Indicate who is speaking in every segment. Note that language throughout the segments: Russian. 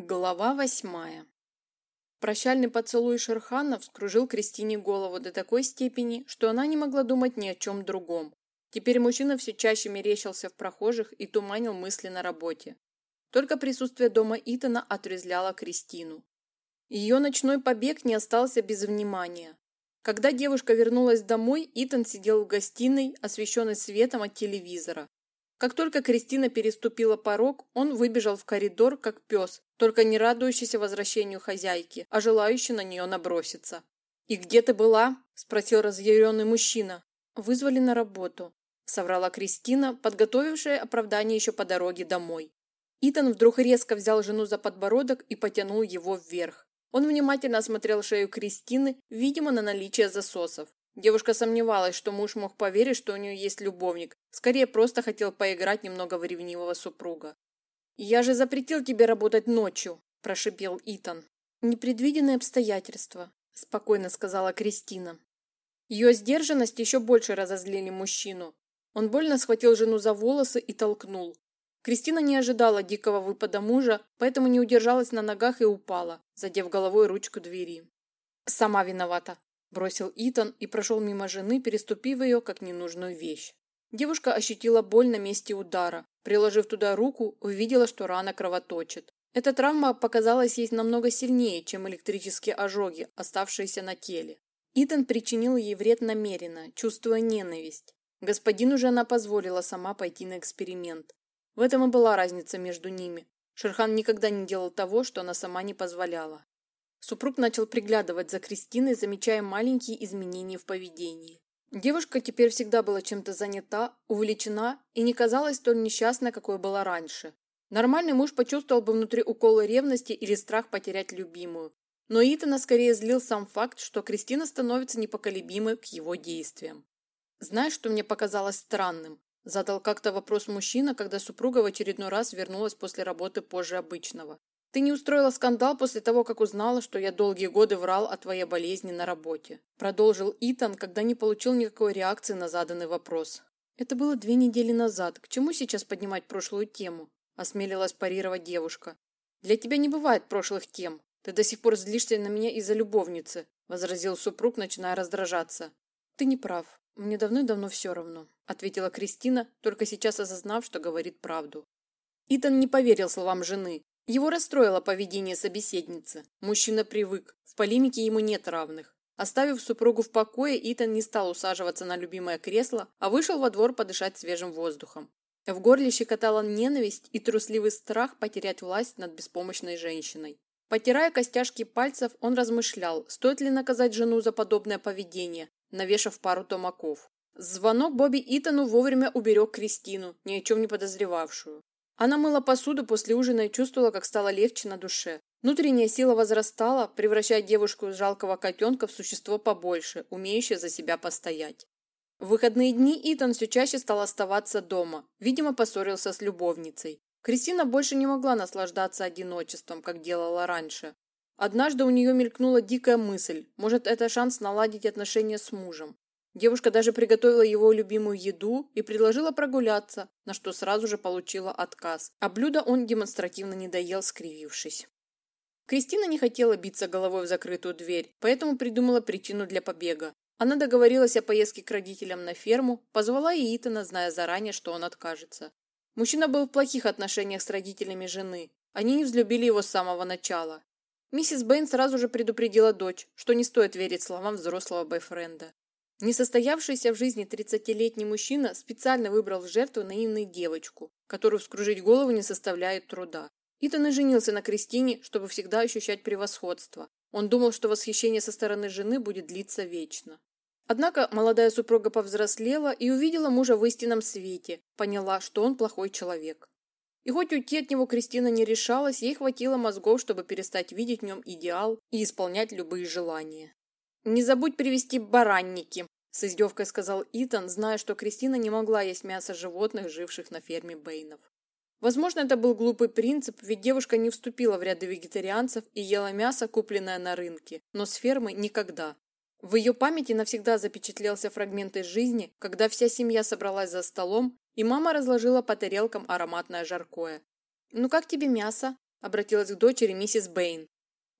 Speaker 1: Глава восьмая. Прощальный поцелуй Шерхана вскружил Кристине голову до такой степени, что она не могла думать ни о чем другом. Теперь мужчина все чаще мерещился в прохожих и туманил мысли на работе. Только присутствие дома Итана отрезвляло Кристину. Ее ночной побег не остался без внимания. Когда девушка вернулась домой, Итан сидел в гостиной, освещенной светом от телевизора. Как только Кристина переступила порог, он выбежал в коридор, как пес, только не радующийся возвращению хозяйки, а желающий на нее наброситься. «И где ты была?» – спросил разъяренный мужчина. «Вызвали на работу», – соврала Кристина, подготовившая оправдание еще по дороге домой. Итан вдруг резко взял жену за подбородок и потянул его вверх. Он внимательно осмотрел шею Кристины, видимо, на наличие засосов. Девушка сомневалась, что муж мог поверить, что у нее есть любовник. Скорее, просто хотел поиграть немного в ревнивого супруга. «Я же запретил тебе работать ночью», – прошипел Итан. «Непредвиденные обстоятельства», – спокойно сказала Кристина. Ее сдержанность еще больше разозлили мужчину. Он больно схватил жену за волосы и толкнул. Кристина не ожидала дикого выпада мужа, поэтому не удержалась на ногах и упала, задев головой ручку двери. «Сама виновата», Бросил Итан и прошел мимо жены, переступив ее как ненужную вещь. Девушка ощутила боль на месте удара. Приложив туда руку, увидела, что рана кровоточит. Эта травма показалась ей намного сильнее, чем электрические ожоги, оставшиеся на теле. Итан причинил ей вред намеренно, чувствуя ненависть. Господину же она позволила сама пойти на эксперимент. В этом и была разница между ними. Шерхан никогда не делал того, что она сама не позволяла. Супруг начал приглядывать за Кристиной, замечая маленькие изменения в поведении. Девушка теперь всегда была чем-то занята, увлечена и не казалась столь несчастной, какой была раньше. Нормальный муж почувствовал бы внутри уколы ревности или страх потерять любимую. Но Итана скорее злил сам факт, что Кристина становится непоколебимой к его действиям. «Знаешь, что мне показалось странным?» Задал как-то вопрос мужчина, когда супруга в очередной раз вернулась после работы позже обычного. Ты не устроила скандал после того, как узнала, что я долгие годы врал о твоей болезни на работе. Продолжил Итан, когда не получил никакой реакции на заданный вопрос. Это было две недели назад. К чему сейчас поднимать прошлую тему? Осмелилась парировать девушка. Для тебя не бывает прошлых тем. Ты до сих пор злишься на меня из-за любовницы, возразил супруг, начиная раздражаться. Ты не прав. Мне давно-давно все равно, ответила Кристина, только сейчас осознав, что говорит правду. Итан не поверил словам жены, его расстроило поведение собеседницы. Мужчина привык, в полемике ему нет равных. Оставив супругу в покое, Итан не стал усаживаться на любимое кресло, а вышел во двор подышать свежим воздухом. В горле щекотала ненависть и трусливый страх потерять власть над беспомощной женщиной. Потирая костяшки пальцев, он размышлял, стоит ли наказать жену за подобное поведение, навешав пару томаков. Звонок Бобби Итану вовремя уберег Кристину, ни о чем не подозревавшую. Она мыла посуду после ужина и чувствовала, как стало легче на душе. Внутренняя сила возрастала, превращая девушку из жалкого котенка в существо побольше, умеющее за себя постоять. В выходные дни Итан все чаще стал оставаться дома. Видимо, поссорился с любовницей. Кристина больше не могла наслаждаться одиночеством, как делала раньше. Однажды у нее мелькнула дикая мысль, может, это шанс наладить отношения с мужем. Девушка даже приготовила его любимую еду и предложила прогуляться, на что сразу же получила отказ. А блюдо он демонстративно не доел, скривившись. Кристина не хотела биться головой в закрытую дверь, поэтому придумала причину для побега. Она договорилась о поездке к родителям на ферму, позвала и Итана, зная заранее, что он откажется. Мужчина был в плохих отношениях с родителями жены. Они не взлюбили его с самого начала. Миссис Бэйн сразу же предупредила дочь, что не стоит верить словам взрослого бойфренда. Несостоявшийся в жизни 30-летний мужчина специально выбрал в жертву наивную девочку, которую вскружить голову не составляет труда. Итан и женился на Кристине, чтобы всегда ощущать превосходство. Он думал, что восхищение со стороны жены будет длиться вечно. Однако молодая супруга повзрослела и увидела мужа в истинном свете, поняла, что он плохой человек. И хоть уйти от него Кристина не решалась, ей хватило мозгов, чтобы перестать видеть в нем идеал и исполнять любые желания. «Не забудь привезти баранники», – с издевкой сказал Итан, зная, что Кристина не могла есть мясо животных, живших на ферме Бэйнов. Возможно, это был глупый принцип, ведь девушка не вступила в ряды вегетарианцев и ела мясо, купленное на рынке, но с фермы никогда. В ее памяти навсегда запечатлелся фрагмент из жизни, когда вся семья собралась за столом, и мама разложила по тарелкам ароматное жаркое. «Ну как тебе мясо?» обратилась к дочери миссис Бэйн.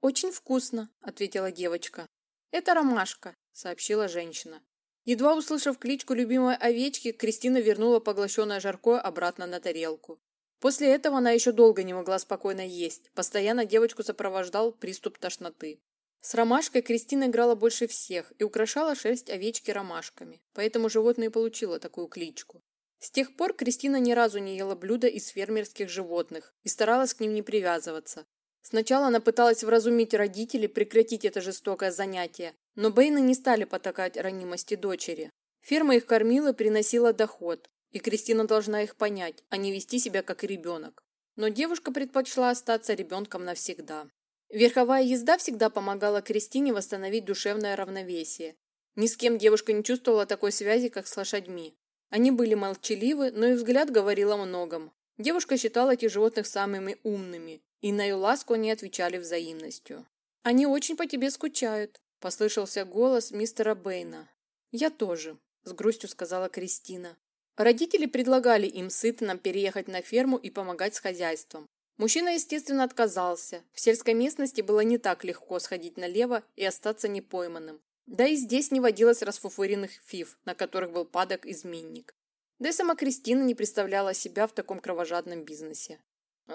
Speaker 1: «Очень вкусно», – ответила девочка. «Это ромашка», – сообщила женщина. Едва услышав кличку любимой овечки, Кристина вернула поглощенное жаркое обратно на тарелку. После этого она еще долго не могла спокойно есть. Постоянно девочку сопровождал приступ тошноты. С ромашкой Кристина играла больше всех и украшала шерсть овечки ромашками, поэтому животное получило такую кличку. С тех пор Кристина ни разу не ела блюда из фермерских животных и старалась к ним не привязываться. Сначала она пыталась вразумить родителей прекратить это жестокое занятие, но Бэйны не стали потакать ранимости дочери. Ферма их кормила приносила доход, и Кристина должна их понять, а не вести себя как ребенок. Но девушка предпочла остаться ребенком навсегда. Верховая езда всегда помогала Кристине восстановить душевное равновесие. Ни с кем девушка не чувствовала такой связи, как с лошадьми. Они были молчаливы, но их взгляд говорил о многом. Девушка считала этих животных самыми умными, и на ее ласку они отвечали взаимностью. «Они очень по тебе скучают», – послышался голос мистера Бэйна. «Я тоже», – с грустью сказала Кристина. Родители предлагали им с Итаном переехать на ферму и помогать с хозяйством. Мужчина, естественно, отказался. В сельской местности было не так легко сходить налево и остаться непойманным. Да и здесь не водилось расфуфыренных фиф, на которых был падок изменник. Да и сама Кристина не представляла себя в таком кровожадном бизнесе.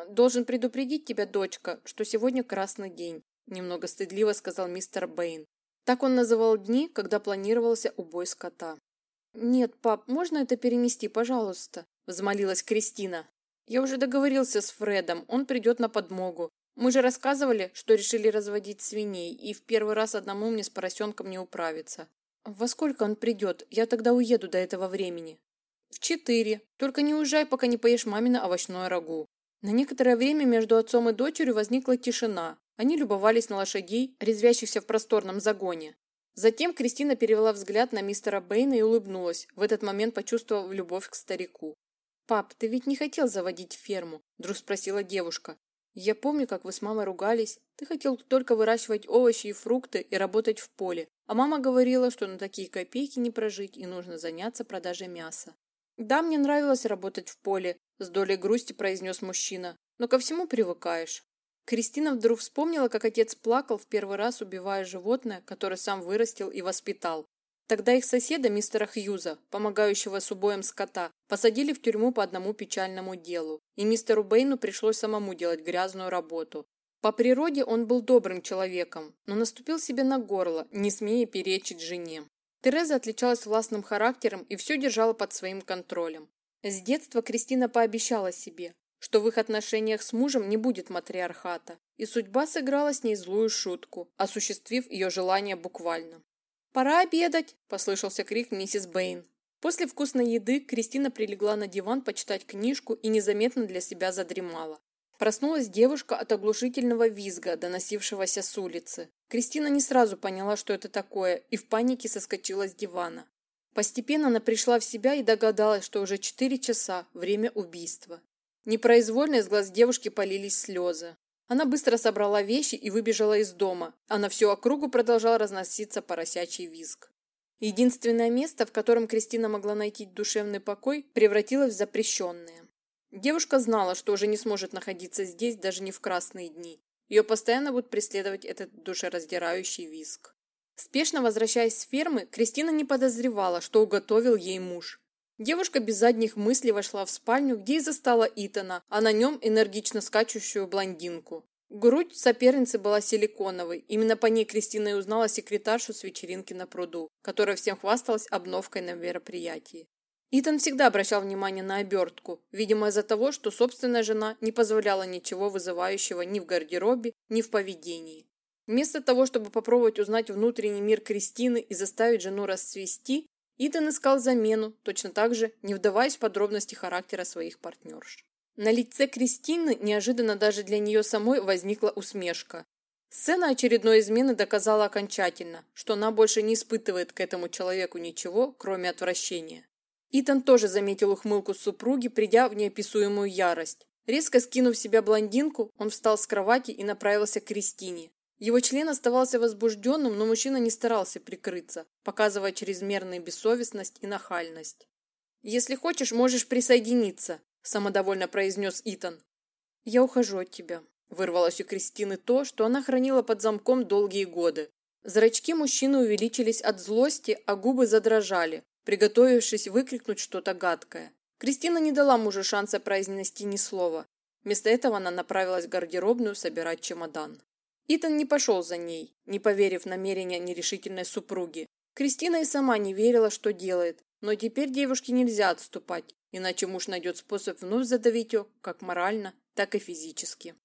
Speaker 1: «Должен предупредить тебя, дочка, что сегодня красный день», немного стыдливо сказал мистер Бэйн. Так он называл дни, когда планировался убой скота. «Нет, пап, можно это перенести, пожалуйста?» – взмолилась Кристина. «Я уже договорился с Фредом, он придет на подмогу. Мы же рассказывали, что решили разводить свиней, и в первый раз одному мне с поросенком не управиться. Во сколько он придет? Я тогда уеду до этого времени. В четыре. Только не уезжай, пока не поешь мамино овощное рагу. На некоторое время между отцом и дочерью возникла тишина. Они любовались на лошадей, резвящихся в просторном загоне. Затем Кристина перевела взгляд на мистера Бэйна и улыбнулась, в этот момент почувствовав любовь к старику. «Пап, ты ведь не хотел заводить ферму?» – вдруг спросила девушка. Я помню, как вы с мамой ругались. Ты хотел только выращивать овощи и фрукты и работать в поле. А мама говорила, что на такие копейки не прожить и нужно заняться продажей мяса. Да, мне нравилось работать в поле, с долей грусти произнес мужчина. Но ко всему привыкаешь. Кристина вдруг вспомнила, как отец плакал в первый раз, убивая животное, которое сам вырастил и воспитал. Тогда их соседа, мистера Хьюза, помогающего с убоем скота, посадили в тюрьму по одному печальному делу, и мистеру Бэйну пришлось самому делать грязную работу. По природе он был добрым человеком, но наступил себе на горло, не смея перечить жене. Тереза отличалась властным характером и все держала под своим контролем. С детства Кристина пообещала себе, что в их отношениях с мужем не будет матриархата, и судьба сыграла с ней злую шутку, осуществив ее желание буквально. «Пора обедать!» – послышался крик миссис Бэйн. После вкусной еды Кристина прилегла на диван почитать книжку и незаметно для себя задремала. Проснулась девушка от оглушительного визга, доносившегося с улицы. Кристина не сразу поняла, что это такое, и в панике соскочила с дивана. Постепенно она пришла в себя и догадалась, что уже четыре часа – время убийства. Непроизвольно из глаз девушки полились слезы. Она быстро собрала вещи и выбежала из дома, а на всю округу продолжал разноситься поросячий визг. Единственное место, в котором Кристина могла найти душевный покой, превратилось в запрещенное. Девушка знала, что уже не сможет находиться здесь даже не в красные дни. Ее постоянно будет преследовать этот душераздирающий визг. Спешно возвращаясь с фермы, Кристина не подозревала, что уготовил ей муж. Девушка без задних мыслей вошла в спальню, где и застала Итана, а на нем энергично скачущую блондинку. Грудь соперницы была силиконовой. Именно по ней Кристина и узнала секретаршу с вечеринки на пруду, которая всем хвасталась обновкой на мероприятии. Итан всегда обращал внимание на обертку, видимо из-за того, что собственная жена не позволяла ничего вызывающего ни в гардеробе, ни в поведении. Вместо того, чтобы попробовать узнать внутренний мир Кристины и заставить жену расцвести, Итан искал замену, точно так же, не вдаваясь в подробности характера своих партнерш. На лице Кристины неожиданно даже для нее самой возникла усмешка. Сцена очередной измены доказала окончательно, что она больше не испытывает к этому человеку ничего, кроме отвращения. Итан тоже заметил ухмылку супруги, придя в неописуемую ярость. Резко скинув себя блондинку, он встал с кровати и направился к Кристине. Его член оставался возбужденным, но мужчина не старался прикрыться, показывая чрезмерную бессовестность и нахальность. «Если хочешь, можешь присоединиться», – самодовольно произнес Итан. «Я ухожу от тебя», – Вырвалось у Кристины то, что она хранила под замком долгие годы. Зрачки мужчины увеличились от злости, а губы задрожали, приготовившись выкрикнуть что-то гадкое. Кристина не дала мужу шанса произнести ни слова. Вместо этого она направилась в гардеробную собирать чемодан. Итан не пошел за ней, не поверив намерения нерешительной супруги. Кристина и сама не верила, что делает, но теперь девушке нельзя отступать, иначе муж найдет способ вновь задавить ее, как морально, так и физически.